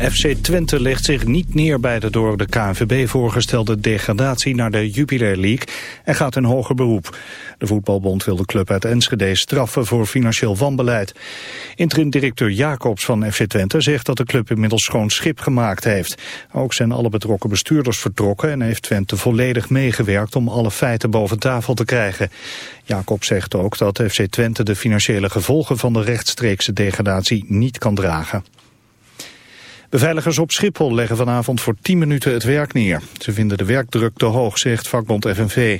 FC Twente legt zich niet neer bij de door de KNVB voorgestelde degradatie naar de Jupiler League en gaat in hoger beroep. De voetbalbond wil de club uit Enschede straffen voor financieel wanbeleid. Interim-directeur Jacobs van FC Twente zegt dat de club inmiddels schoon schip gemaakt heeft. Ook zijn alle betrokken bestuurders vertrokken en heeft Twente volledig meegewerkt om alle feiten boven tafel te krijgen. Jacobs zegt ook dat FC Twente de financiële gevolgen van de rechtstreekse degradatie niet kan dragen. Beveiligers op Schiphol leggen vanavond voor 10 minuten het werk neer. Ze vinden de werkdruk te hoog, zegt vakbond FNV.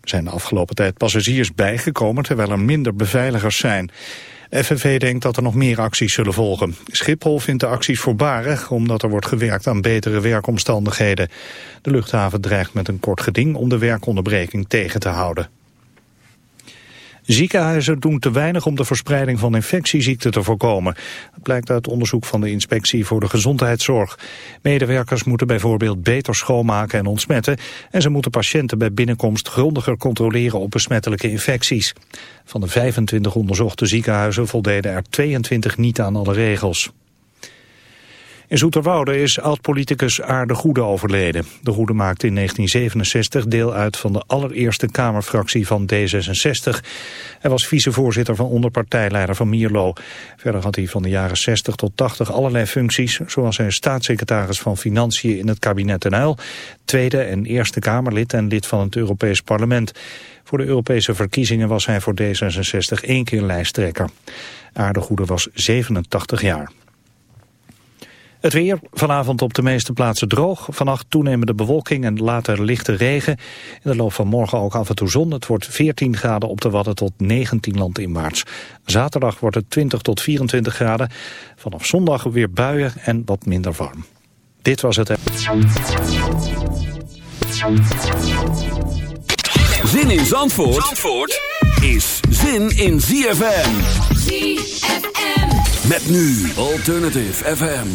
Er zijn de afgelopen tijd passagiers bijgekomen terwijl er minder beveiligers zijn. FNV denkt dat er nog meer acties zullen volgen. Schiphol vindt de acties voorbarig omdat er wordt gewerkt aan betere werkomstandigheden. De luchthaven dreigt met een kort geding om de werkonderbreking tegen te houden. Ziekenhuizen doen te weinig om de verspreiding van infectieziekten te voorkomen. Dat blijkt uit onderzoek van de Inspectie voor de Gezondheidszorg. Medewerkers moeten bijvoorbeeld beter schoonmaken en ontsmetten... en ze moeten patiënten bij binnenkomst grondiger controleren op besmettelijke infecties. Van de 25 onderzochte ziekenhuizen voldeden er 22 niet aan alle regels. In Zoeterwoude is oud-politicus Aar de Goede overleden. De Goede maakte in 1967 deel uit van de allereerste Kamerfractie van D66. Hij was vicevoorzitter van onderpartijleider van Mierlo. Verder had hij van de jaren 60 tot 80 allerlei functies... zoals hij staatssecretaris van Financiën in het kabinet Den Uyl... Tweede en Eerste Kamerlid en lid van het Europees Parlement. Voor de Europese verkiezingen was hij voor D66 één keer lijsttrekker. Aar de Goede was 87 jaar. Het weer, vanavond op de meeste plaatsen droog. Vannacht toenemende bewolking en later lichte regen. In de loop van morgen ook af en toe zon. Het wordt 14 graden op de Wadden tot 19 land in maart. Zaterdag wordt het 20 tot 24 graden. Vanaf zondag weer buien en wat minder warm. Dit was het... Zin in Zandvoort, Zandvoort is zin in ZFM. ZFM. Met nu Alternative FM.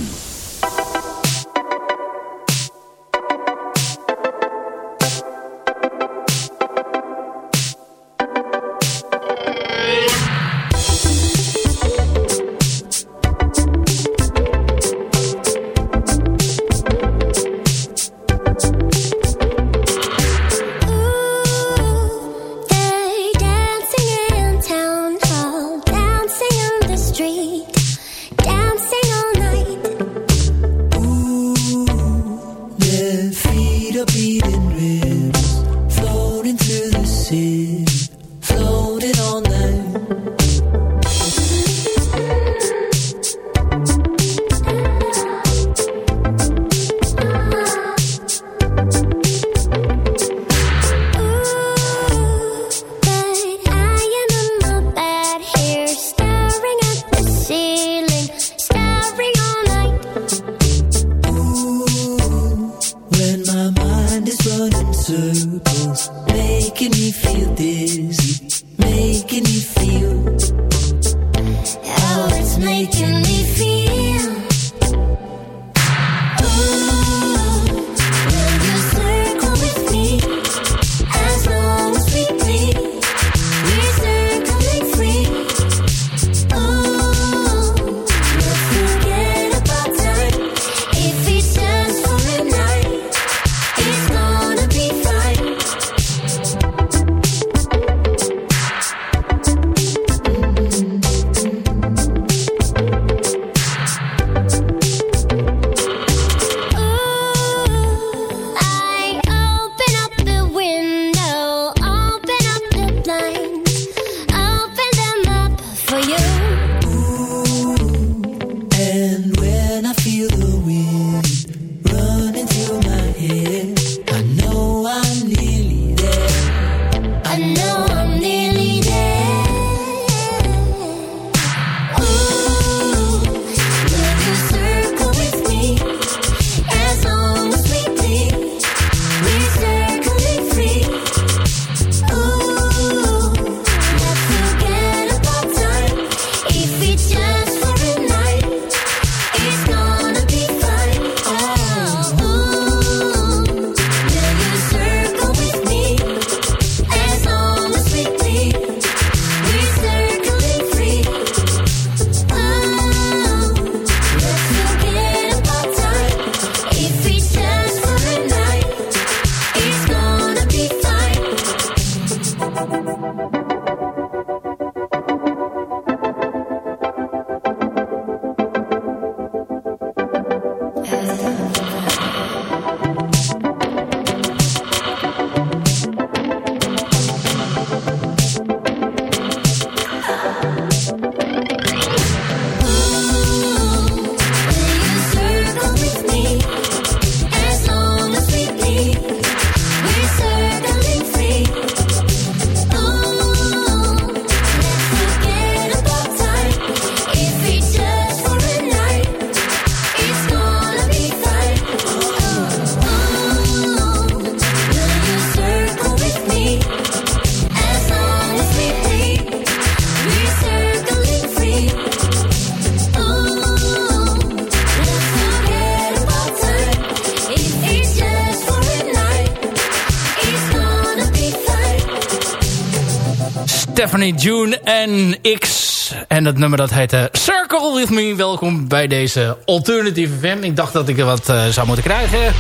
June en X. En het nummer dat heette Circle With Me. Welkom bij deze Alternative FM. Ik dacht dat ik er wat uh, zou moeten krijgen.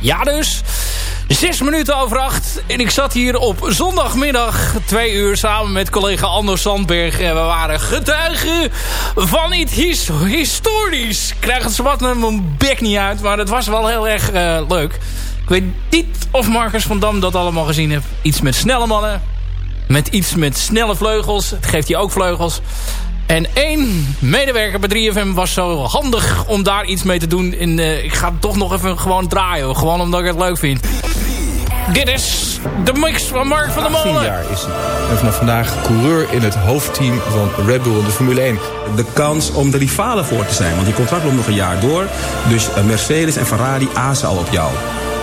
Ja dus. Zes minuten over acht. En ik zat hier op zondagmiddag twee uur samen met collega Anders Sandberg. En we waren getuigen van iets his historisch. Ik krijg het zwart met mijn bek niet uit. Maar het was wel heel erg uh, leuk. Ik weet niet of Marcus van Dam dat allemaal gezien heeft. Iets met snelle mannen. Met iets met snelle vleugels. Het geeft hij ook vleugels. En één medewerker bij 3FM was zo handig om daar iets mee te doen. En uh, ik ga het toch nog even gewoon draaien. Gewoon omdat ik het leuk vind. Dit is de mix van Mark van der Molen. 10 jaar is hij. En vanaf vandaag coureur in het hoofdteam van Red Bull in de Formule 1. De kans om de rivalen voor te zijn. Want die contract loopt nog een jaar door. Dus Mercedes en Ferrari azen al op jou.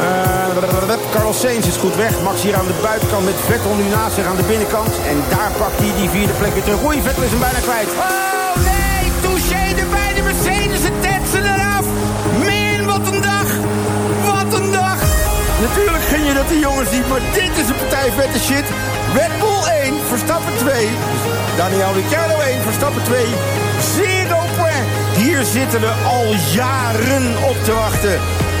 uh, Carlos Sainz is goed weg. Max hier aan de buitenkant met Vettel nu naast zich aan de binnenkant. En daar pakt hij die vierde plek weer terug. Oei, Vettel is hem bijna kwijt. Oh nee, touché erbij. De Mercedes, het tetsen eraf. Min, wat een dag. Wat een dag. Natuurlijk ging je dat die jongens niet, maar dit is een partij vette shit. Red Bull 1, Verstappen 2. Daniel Ricciardo 1, Verstappen 2. Zero point. Hier zitten we al jaren op te wachten.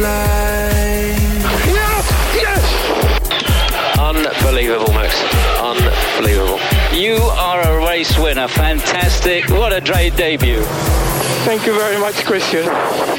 like. Yes! Yes! Unbelievable, Max. Unbelievable. You are a race winner. Fantastic. What a great debut. Thank you very much, Christian.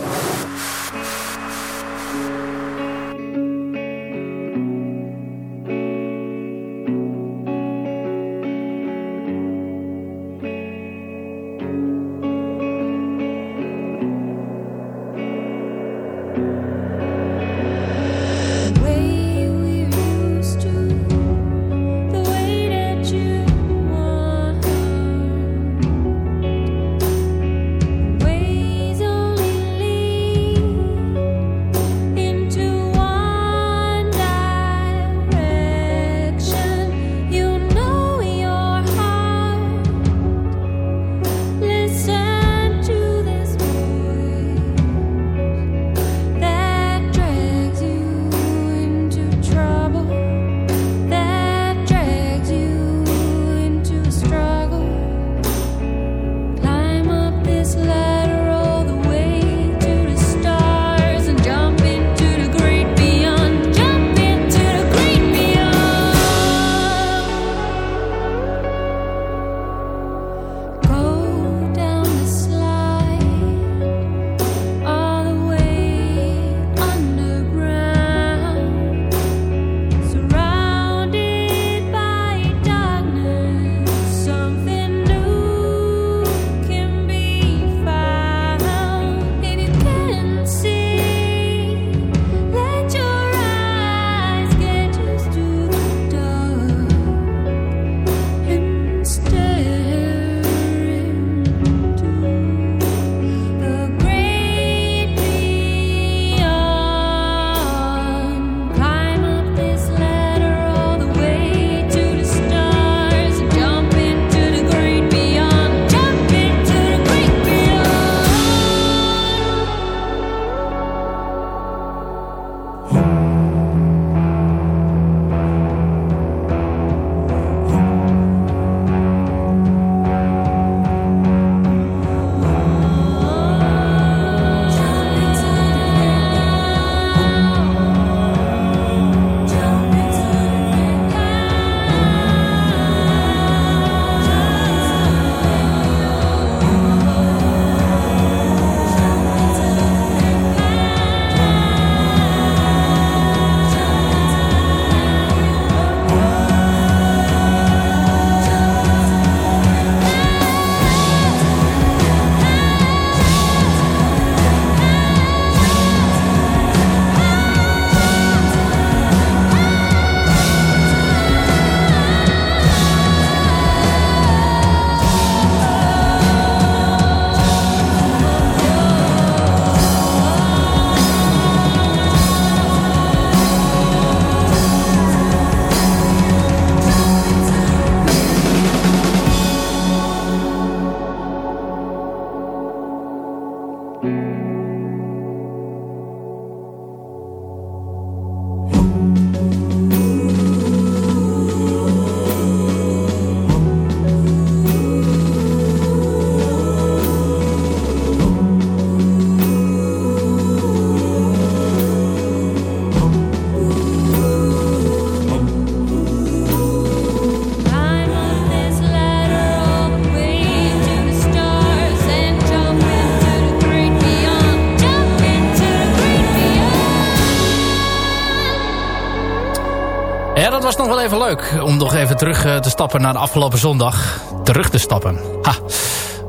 Was nog wel even leuk om nog even terug eh, te stappen naar de afgelopen zondag. Terug te stappen. Ha,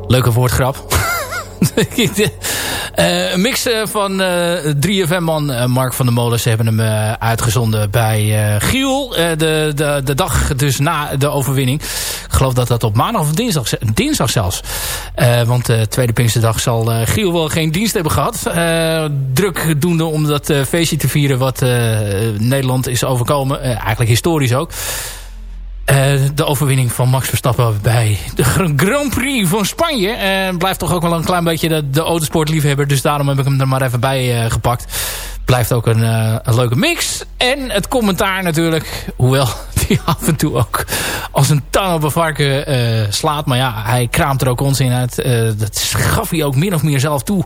leuke woordgrap. Uh, een mix uh, van uh, 3FM-man Mark van der Molen. Ze hebben hem uitgezonden bij Giel. de, de, de dag dus na de overwinning. Ik geloof dat dat op maandag of dinsdag, dinsdag zelfs. want de tweede Pinksterdag zal Giel wel geen dienst hebben gehad. druk doende om dat feestje te vieren wat Nederland is overkomen. eigenlijk historisch ook. Uh, de overwinning van Max Verstappen bij de Grand Prix van Spanje. Uh, blijft toch ook wel een klein beetje de, de autosportliefhebber. Dus daarom heb ik hem er maar even bij uh, gepakt. Blijft ook een, leuke mix. En het commentaar natuurlijk. Hoewel die af en toe ook als een tang op een varken slaat. Maar ja, hij kraamt er ook onzin uit. dat gaf hij ook min of meer zelf toe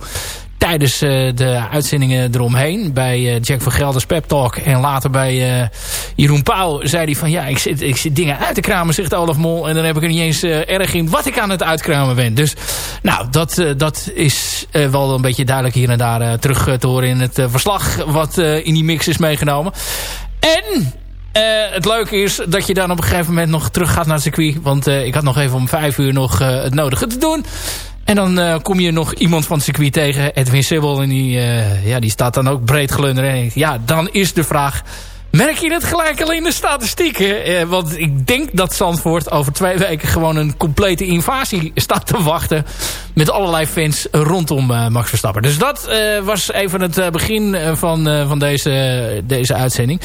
tijdens uh, de uitzendingen eromheen. Bij uh, Jack van Gelders Pep Talk. En later bij uh, Jeroen Pauw zei hij van... Ja, ik zit, ik zit dingen uit te kramen, zegt Olaf Mol. En dan heb ik er niet eens erg in wat ik aan het uitkramen ben. Dus nou, dat, dat is wel een beetje duidelijk hier en daar terug te horen in het verslag. Wat in die mix is meegenomen. En het leuke is dat je dan op een gegeven moment nog terug gaat naar het circuit. Want ik had nog even om vijf uur nog het nodige te doen. En dan uh, kom je nog iemand van het circuit tegen, Edwin Sibbel. En die, uh, ja, die staat dan ook breed glunderen. Ja, dan is de vraag... Merk je het gelijk al in de statistieken? Eh, want ik denk dat Zandvoort over twee weken gewoon een complete invasie staat te wachten. Met allerlei fans rondom uh, Max Verstappen. Dus dat uh, was even het begin van, van deze, deze uitzending.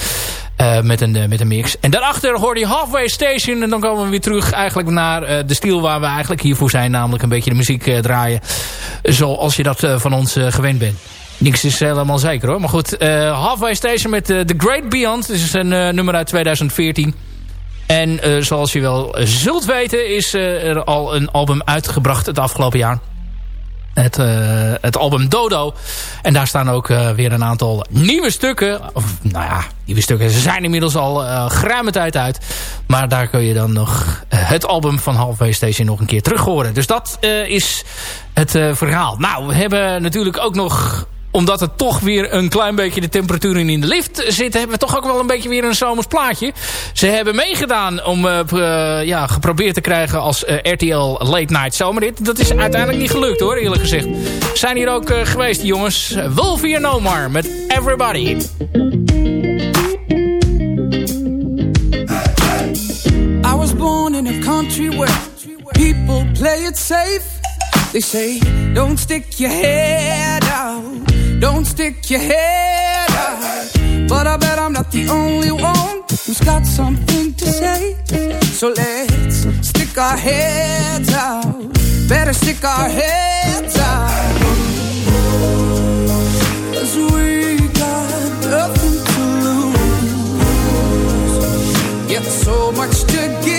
met, een, met een mix. En daarachter hoorde je Halfway Station. En dan komen we weer terug eigenlijk naar de stil waar we eigenlijk hiervoor zijn. Namelijk een beetje de muziek draaien. Zoals je dat van ons gewend bent. Niks is helemaal zeker hoor. Maar goed, uh, Halfway Station met uh, The Great Beyond. Dit is een nummer uit 2014. En zoals je wel zult weten is er al een album uitgebracht het afgelopen jaar. Het, het album Dodo. En daar staan ook weer een aantal nieuwe stukken. Nou ja, nieuwe stukken. Ze zijn inmiddels al geruime tijd uit. Maar daar kun je dan nog het album van Halfway Station nog een keer terug horen. Dus dat is het verhaal. Nou, we hebben natuurlijk ook nog omdat het toch weer een klein beetje de temperaturen in de lift zitten... hebben we toch ook wel een beetje weer een zomers plaatje. Ze hebben meegedaan om uh, ja, geprobeerd te krijgen als eh, RTL Late Night Zomerrit. Dat is uiteindelijk niet gelukt hoor, eerlijk gezegd. Zijn hier ook geweest, jongens. Wolf hier No More met Everybody. I was born in a country where people play it safe. They say, don't stick your head out. Don't stick your head out. But I bet I'm not the only one who's got something to say. So let's stick our heads out. Better stick our heads out. Cause we got nothing to lose. Yet so much to give,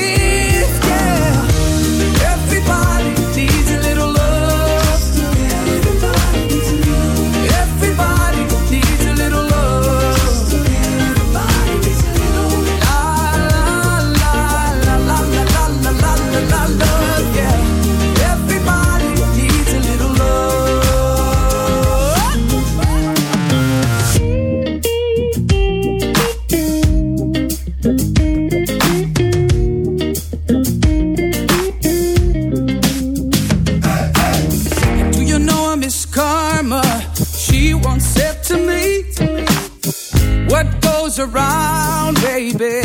around, baby,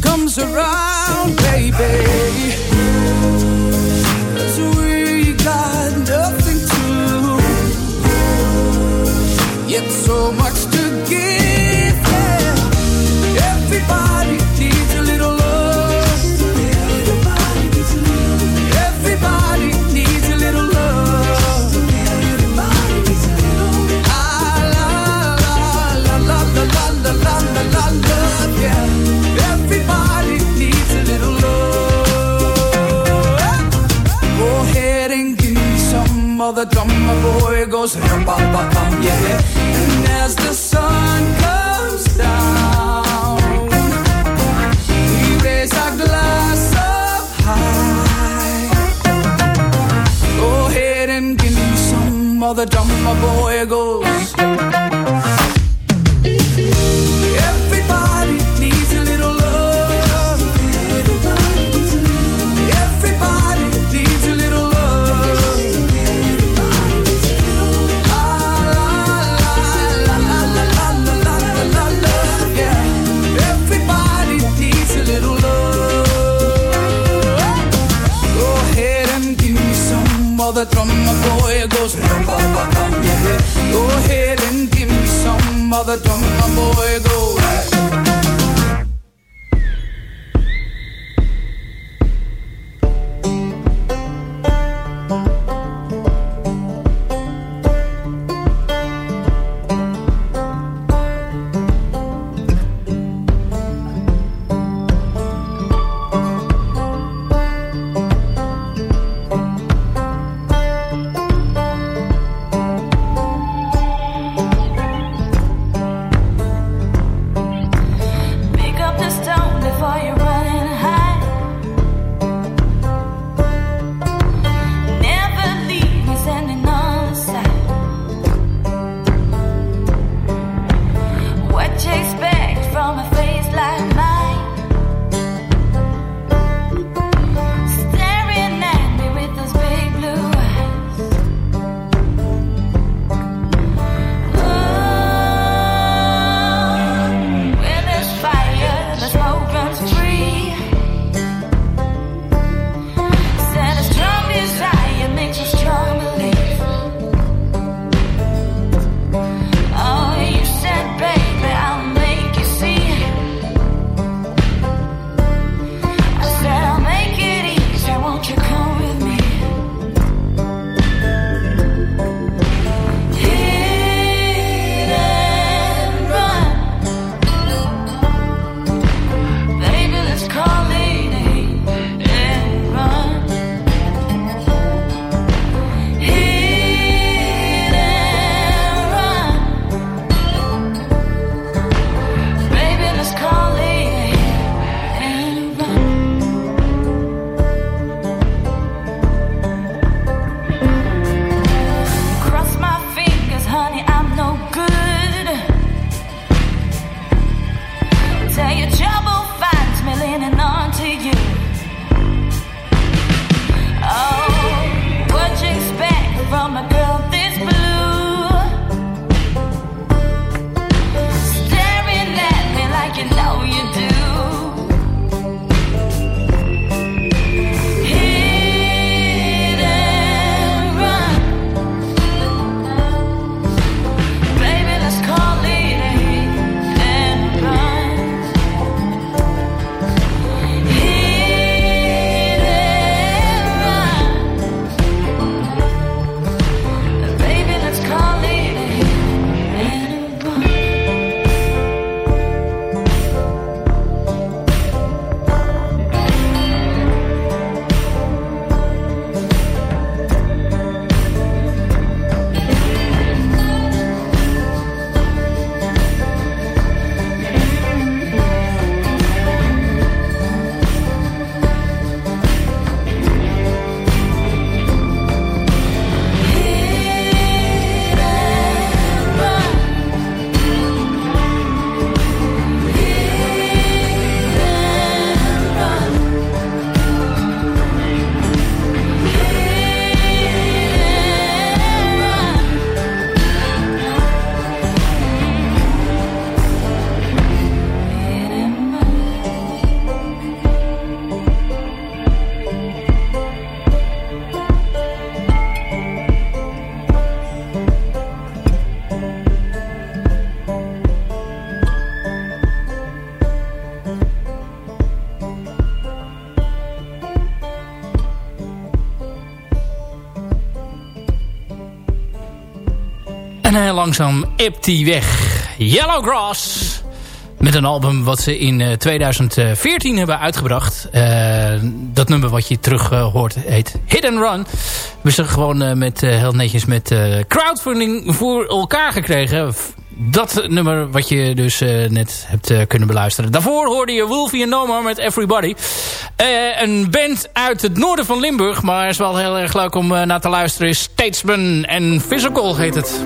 comes around, baby. Cause we got nothing to lose, yet so much to give. Yeah. Everybody the drummer boy goes rum bum bum yeah. And as the sun comes down, we raise our glass up high. Go ahead and give me some boy goes. mother don't langzaam ebt die weg. Yellow Grass. Met een album wat ze in eh, 2014 hebben uitgebracht. Eh, dat nummer wat je terug eh, hoort heet Hit and Run. We ze gewoon met, heel netjes met crowdfunding voor elkaar gekregen dat nummer wat je dus eh, net hebt eh, kunnen beluisteren. Daarvoor hoorde je Wolfie en Noma met Everybody. Eh, een band uit het noorden van Limburg. Maar is wel heel erg leuk om naar te luisteren. Statesman en Physical heet het.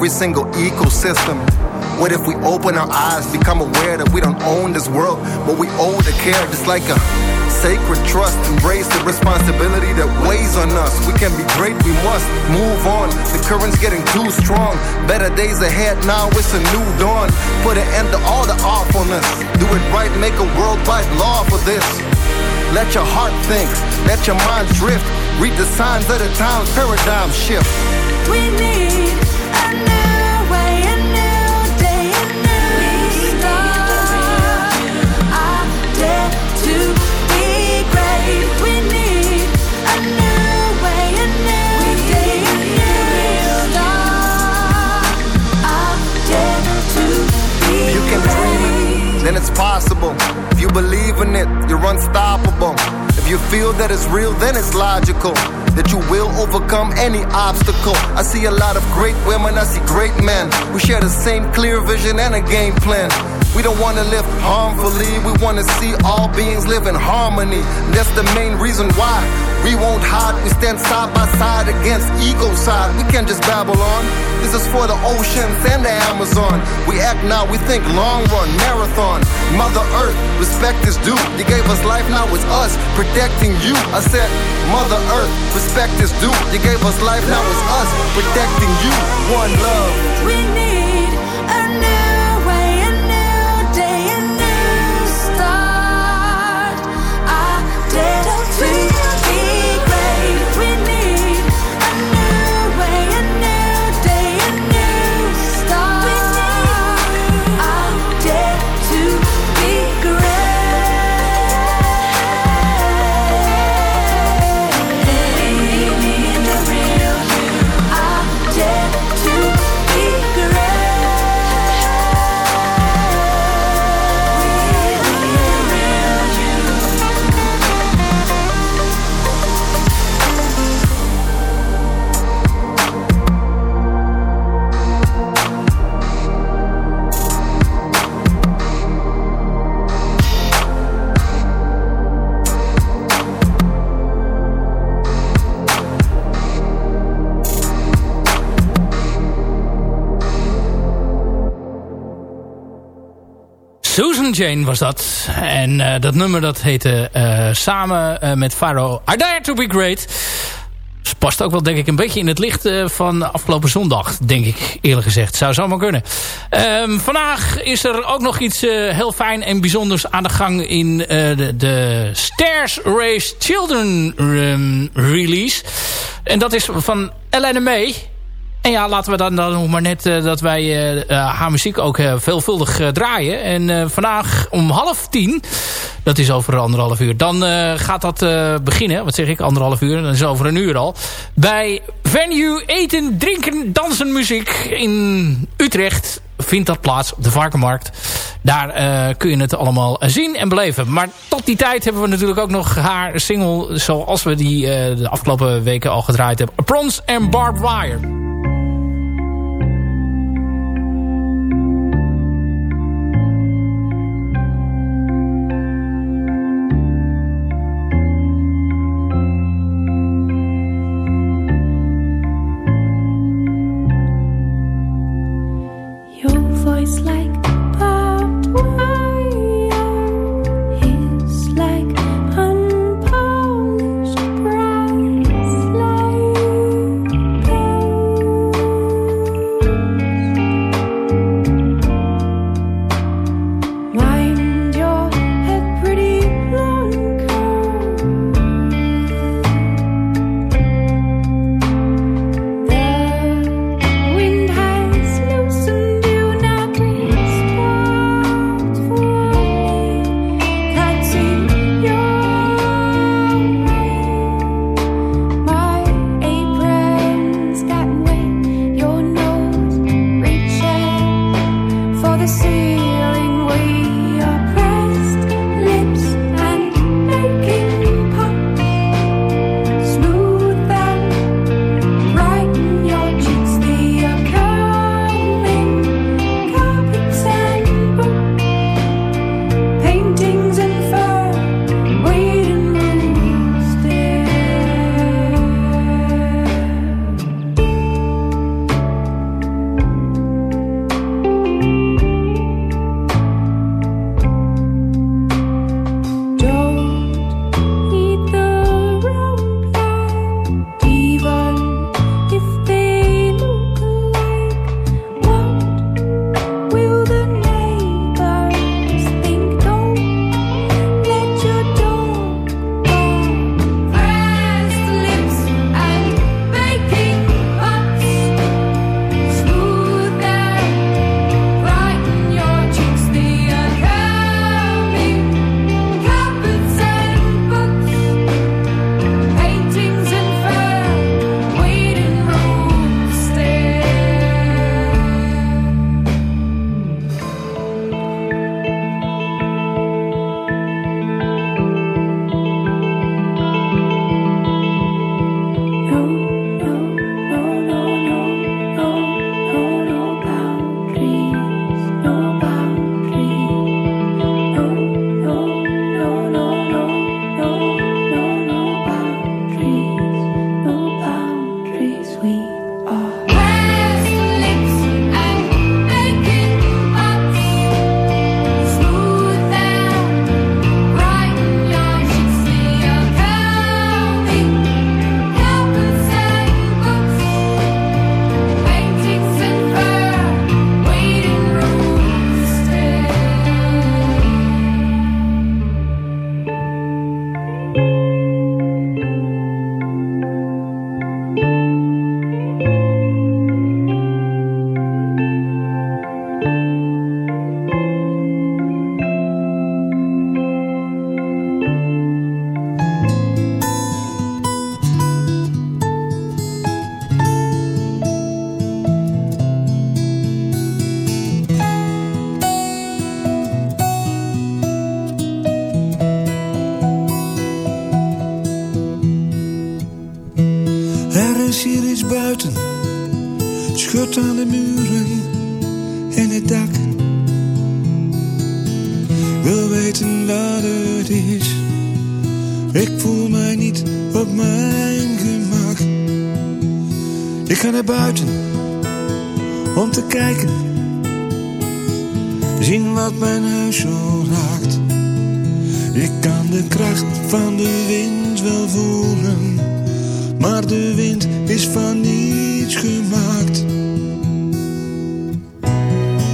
Every single ecosystem? What if we open our eyes, become aware that we don't own this world, but we owe the care just like a sacred trust. Embrace the responsibility that weighs on us. We can be great, we must move on. The current's getting too strong. Better days ahead now, it's a new dawn. Put an end to all the awfulness. Do it right, make a worldwide law for this. Let your heart think, let your mind drift. Read the signs of the times, paradigm shift. We need it's possible. If you believe in it, you're unstoppable. If you feel that it's real, then it's logical that you will overcome any obstacle. I see a lot of great women, I see great men. We share the same clear vision and a game plan. We don't wanna live harmfully, we wanna see all beings live in harmony. That's the main reason why we won't hide. We stand side by side against ego side. We can't just babble on. This is for the oceans and the Amazon. We act now, we think long run, marathon. Mother Earth, respect is due. You gave us life, now it's us protecting you. I said, Mother Earth, respect is due. You gave us life, now it's us protecting you. One love. Was dat. En eh, dat nummer dat heette eh, samen eh, met Faro I Dare To Be Great. Dus past ook wel denk ik een beetje in het licht van afgelopen zondag. Denk ik eerlijk gezegd. Zou zomaar kunnen. Ehm, vandaag is er ook nog iets heel fijn en bijzonders aan de gang in de, de Stairs Race Children ehm, release. En dat is van Elena May. En ja, laten we dan, dan nog maar net uh, dat wij uh, uh, haar muziek ook veelvuldig draaien. En vandaag om half tien, dat is over anderhalf uur, dan gaat dat beginnen. Wat zeg ik, anderhalf uur, dat is over een uur al. Bij Venue Eten, Drinken, Dansen, Muziek in Utrecht vindt dat plaats op de Varkenmarkt. Daar kun je het allemaal zien en beleven. Maar tot die tijd hebben we natuurlijk ook nog haar single... zoals we die de afgelopen weken al gedraaid hebben. Prons and Barbed Wire. The wind Zien wat mijn huis zo raakt. Ik kan de kracht van de wind wel voelen. Maar de wind is van niets gemaakt.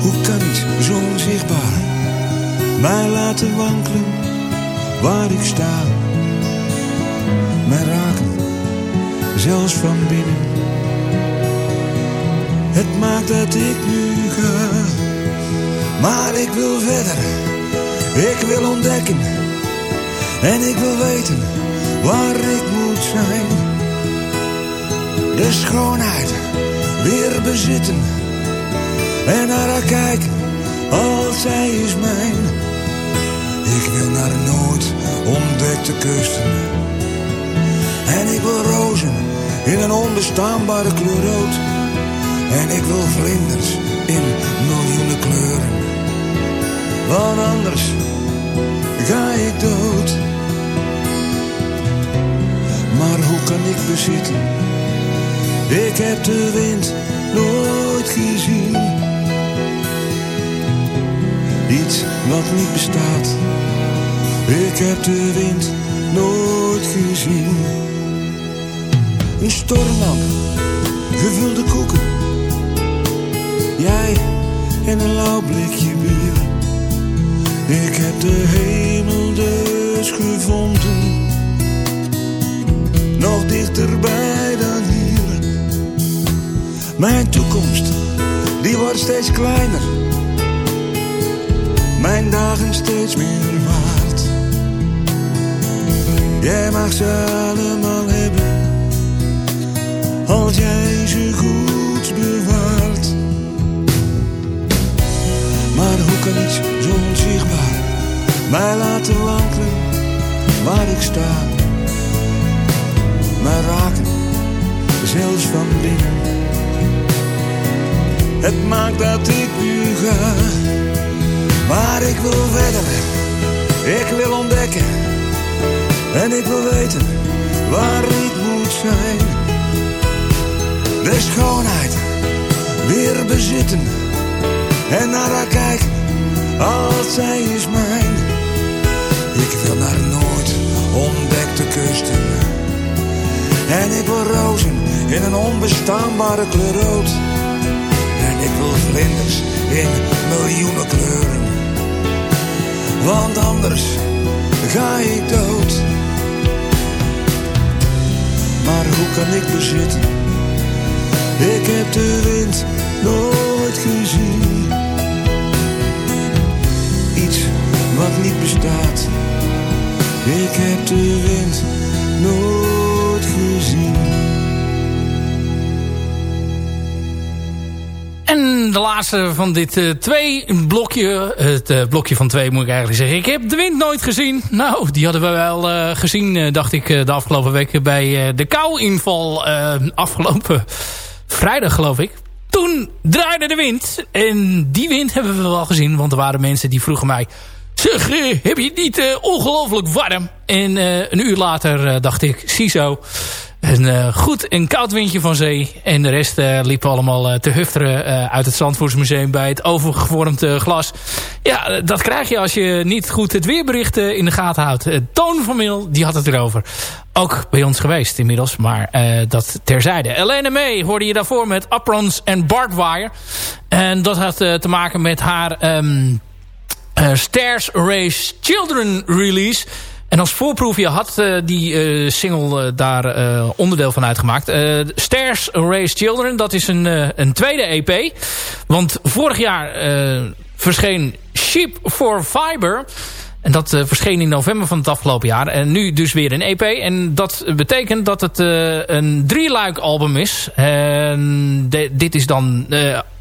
Hoe kan iets zo onzichtbaar mij laten wankelen waar ik sta? Mij raken, zelfs van binnen. Het maakt dat ik nu ga, maar ik wil verder. Ik wil ontdekken en ik wil weten waar ik moet zijn. De schoonheid weer bezitten en naar haar kijken als zij is mijn. Ik wil naar nooit ontdekte kusten en ik wil rozen in een onbestaanbare kleur rood. En ik wil vlinders in miljoenen kleuren. Want anders ga ik dood. Maar hoe kan ik bezitten? Ik heb de wind nooit gezien. Iets wat niet bestaat. Ik heb de wind nooit gezien. Een stormlamp, gevulde koeken. Jij en een lauw blikje bier. Ik heb de hemel dus gevonden. Nog dichterbij dan hier. Mijn toekomst, die wordt steeds kleiner. Mijn dagen steeds meer waard. Jij mag ze allemaal hebben. Als jij ze goed bewaart. Maar hoe kan iets zo onzichtbaar mij laten wankelen waar ik sta? Mij raken, zelfs van binnen. Het maakt dat ik nu ga, maar ik wil verder. Ik wil ontdekken en ik wil weten waar ik moet zijn. De schoonheid weer bezitten en naar haar kijken als zij is mijn. Ik wil naar nooit ontdekte kusten. En ik wil rozen in een onbestaanbare kleur rood. En ik wil vlinders in miljoenen kleuren. Want anders ga ik dood. Maar hoe kan ik bezitten? Ik heb de wind nooit gezien. Iets wat niet bestaat. Ik heb de wind nooit gezien. En de laatste van dit uh, twee blokje. Het uh, blokje van twee moet ik eigenlijk zeggen. Ik heb de wind nooit gezien. Nou, die hadden we wel uh, gezien, dacht ik, de afgelopen week bij de kou-inval. afgelopen vrijdag, geloof ik. Toen draaide de wind. En die wind hebben we wel gezien. Want er waren mensen die vroegen mij... Zeg, heb je het niet ongelooflijk warm? En een uur later dacht ik, ziezo... Een goed en koud windje van zee. En de rest liep allemaal te hufteren uit het Zandvoortsmuseum bij het overgevormd glas. Ja, dat krijg je als je niet goed het weerbericht in de gaten houdt. Toon van Mil, die had het erover. Ook bij ons geweest inmiddels, maar dat terzijde. Elena May hoorde je daarvoor met Aprons en Barbwire. En dat had te maken met haar um, Stairs Race Children release... En als voorproefje had uh, die uh, single daar onderdeel van uitgemaakt. Stairs Race Children, dat is een, een tweede EP. Want vorig jaar verscheen Sheep for Fiber... En dat verscheen in november van het afgelopen jaar. En nu dus weer een EP. En dat betekent dat het uh, een drieluik album is. En dit is dan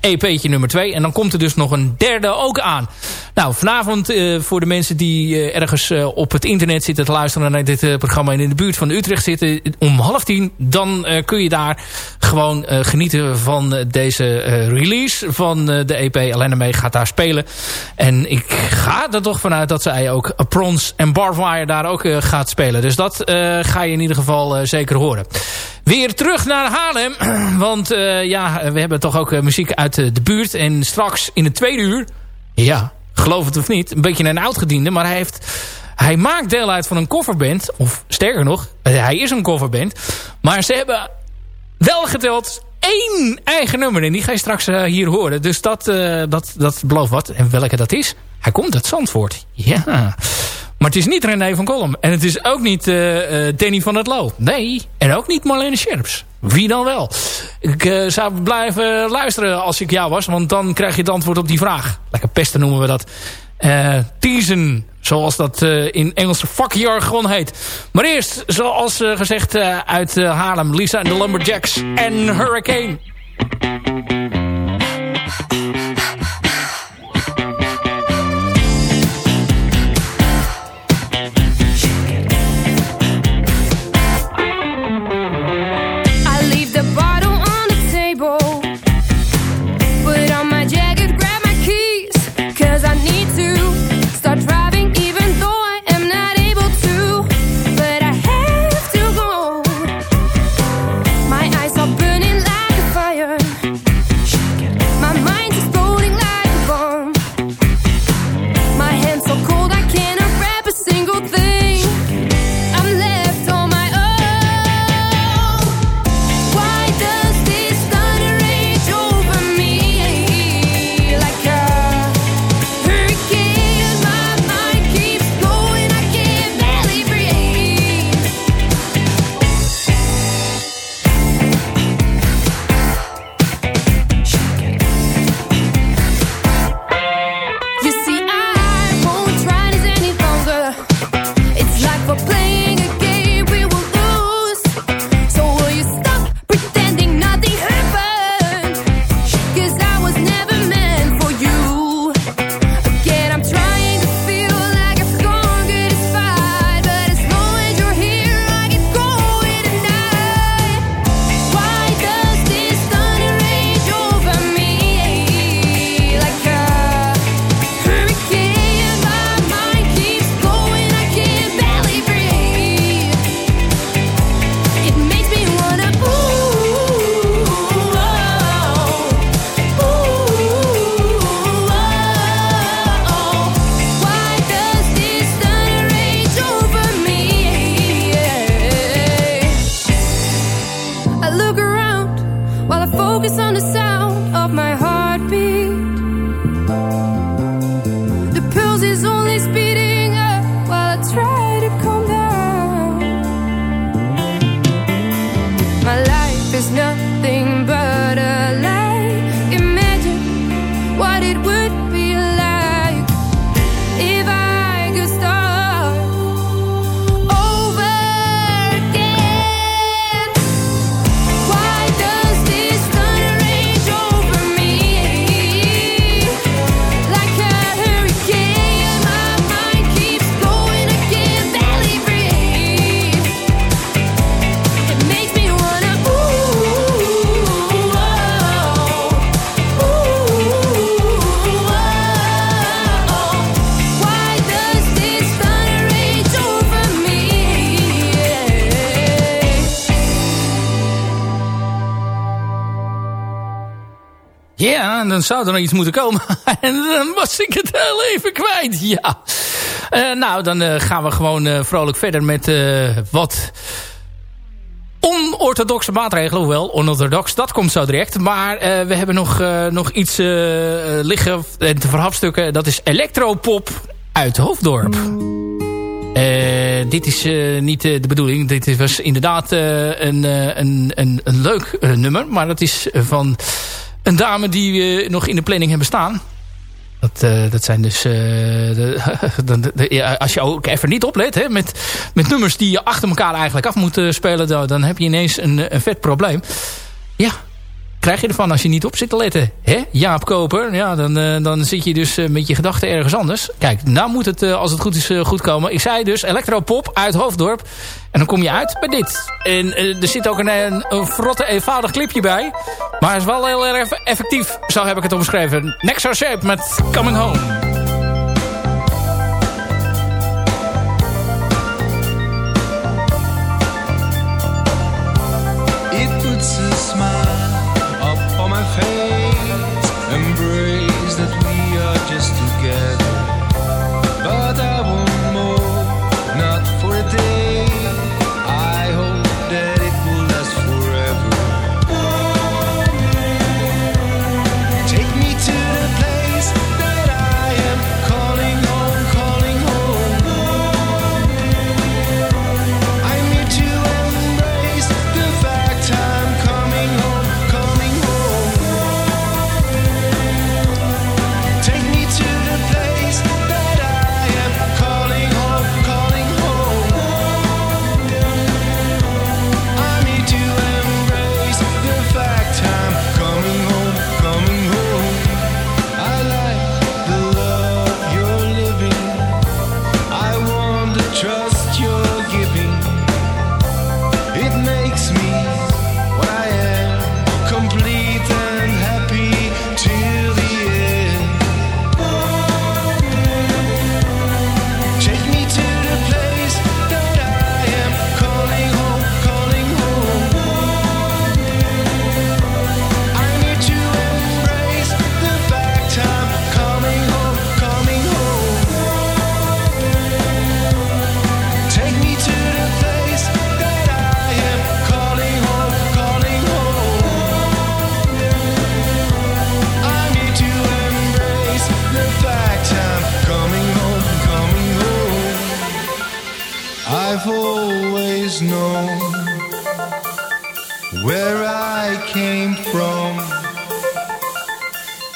EP'tje nummer 2. En dan komt er dus nog een derde ook aan. Nou, vanavond uh, voor de mensen die uh, ergens uh, op het internet zitten te luisteren naar dit programma en in de buurt van Utrecht zitten om half tien, dan kun je daar gewoon genieten van deze release van de EP. Alleen mee gaat daar spelen. En ik ga er toch vanuit dat zij ook Prons en Barwire daar ook gaat spelen. Dus dat ga je in ieder geval zeker horen. Weer terug naar Haarlem. Want ja, we hebben toch ook muziek uit de buurt. En straks in het tweede uur... Ja, geloof het of niet, een beetje een oudgediende. Maar hij, heeft, hij maakt deel uit van een coverband. Of sterker nog, hij is een coverband. Maar ze hebben wel geteld één eigen nummer. En die ga je straks hier horen. Dus dat, dat, dat belooft wat. En welke dat is? Hij komt uit Zandvoort. Ja. Maar het is niet René van Kolm. En het is ook niet uh, Danny van het Loo. Nee. En ook niet Marlene Scherps. Wie dan wel? Ik uh, zou blijven luisteren als ik jou was. Want dan krijg je het antwoord op die vraag. Lekker pesten noemen we dat. Uh, teasen. Zoals dat in Engelse vakjargon heet. Maar eerst, zoals gezegd uit Haarlem. Lisa en de Lumberjacks en Hurricane. Dan zou er nog iets moeten komen. en dan was ik het heel even kwijt. Ja. Uh, nou, dan uh, gaan we gewoon uh, vrolijk verder met wat onorthodoxe maatregelen. Hoewel, onorthodox, dat komt zo direct. Maar we hebben nog, nog iets liggen en te verhapstukken. Dat is Electropop uit Hoofddorp. dit is niet de bedoeling. Dit was inderdaad een, een, een, een leuk nummer. Maar dat is van een dame die we nog in de planning hebben staan. Dat, uh, dat zijn dus... Uh, de, ja, als je ook even niet oplet hè, met, met nummers die je achter elkaar eigenlijk af moet spelen... dan, dan heb je ineens een, een vet probleem. Ja, krijg je ervan als je niet op zit te letten. Hè? Jaap Koper, ja, dan, eh, dan zit je dus eh, met je gedachten ergens anders. Kijk, nou moet het, eh, als het goed is, goed komen. Ik zei dus Electropop uit Hoofddorp. En dan kom je uit bij dit. En er zit ook een, een, eenvoudig clipje bij. Maar het is wel heel erg effectief, zo heb ik het omschreven. Next Shape met Coming Home.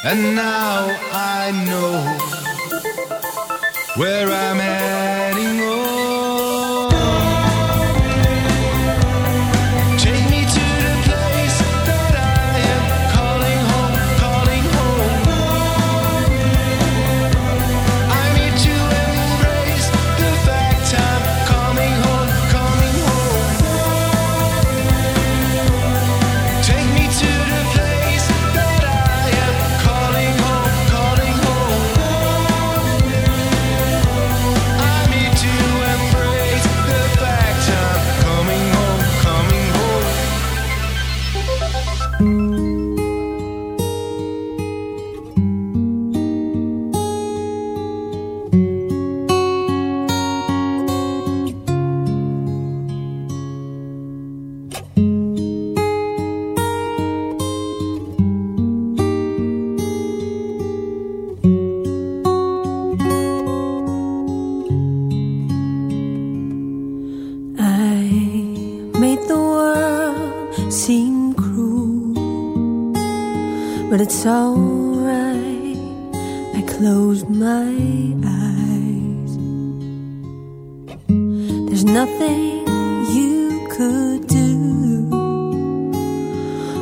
And now I know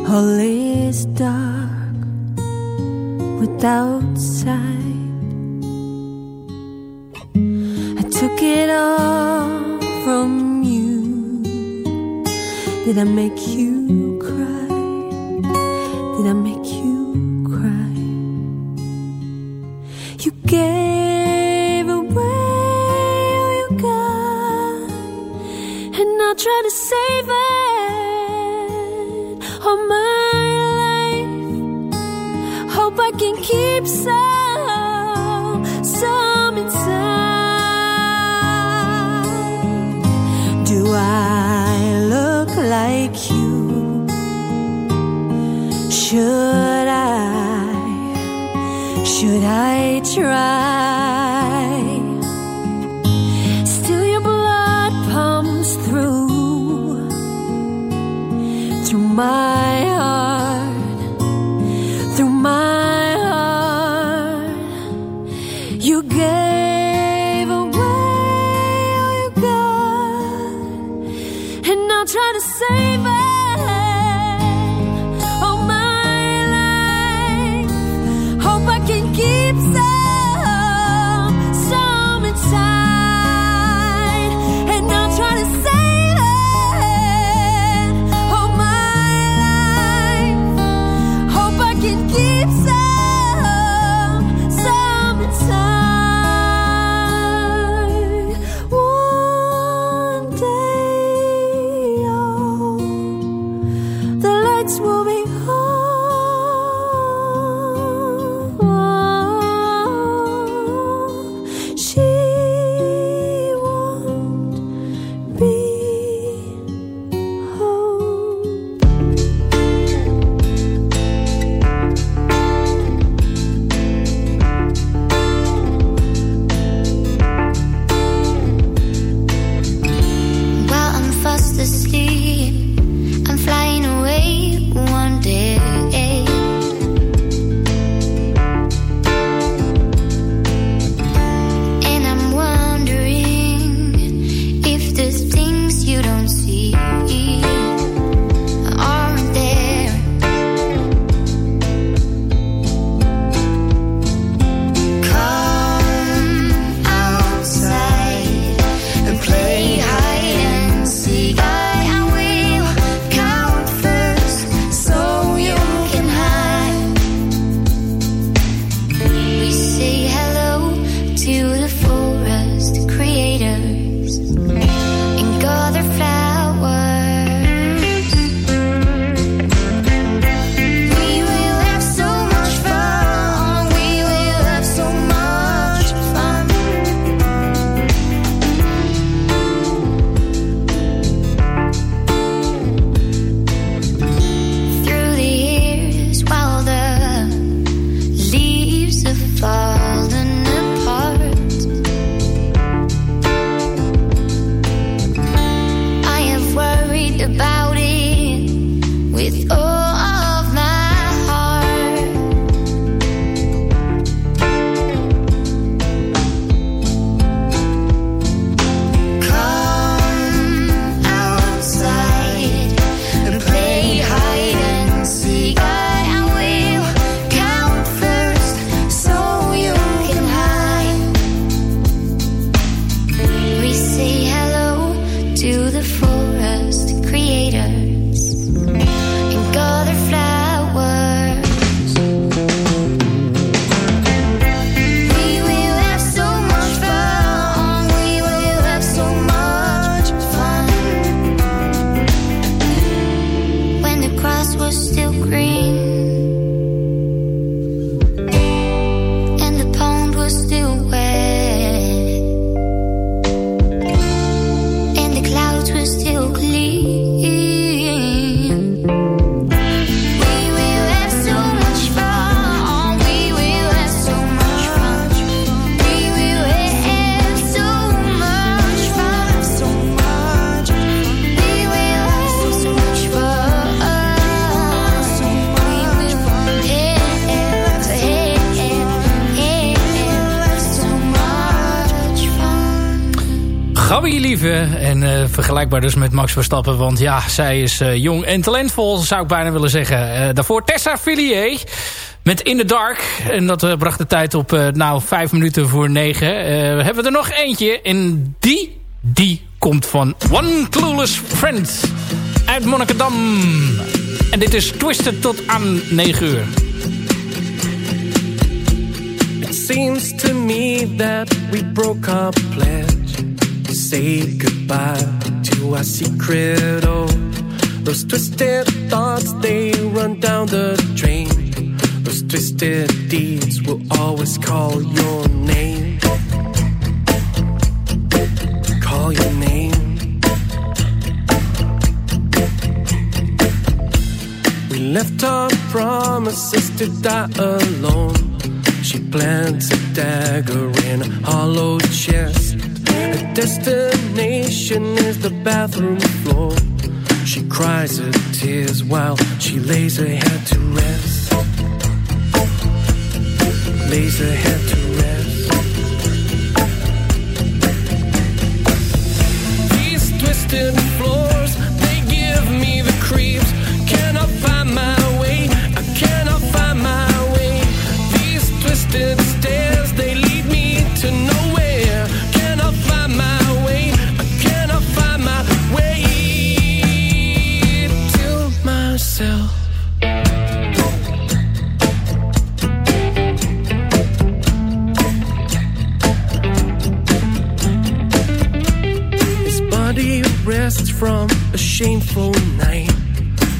All is dark without sight. I took it all from you. Did I make you? Vergelijkbaar dus met Max Verstappen. Want ja, zij is eh, jong en talentvol, zou ik bijna willen zeggen. Eh, daarvoor Tessa Fillier. Met In the Dark. En dat eh, bracht de tijd op, nou, vijf minuten voor negen. Eh, hebben we er nog eentje. En die, die komt van One Clueless Friend. Uit Monnikendam. En dit is Twisted tot aan 9 uur. It seems to me that we broke our pledge say goodbye to our secret. Oh, those twisted thoughts they run down the drain. Those twisted deeds will always call your name. Call your name. We left our promises to die alone. She plants a dagger in a hollow chest. Her destination is the bathroom floor. She cries her tears while she lays her head to rest. Lays her head to rest. These twisted floors, they give me the creeps. From a shameful night,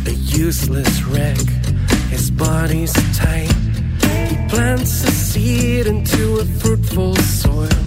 a useless wreck. His body's tight. He plants a seed into a fruitful soil.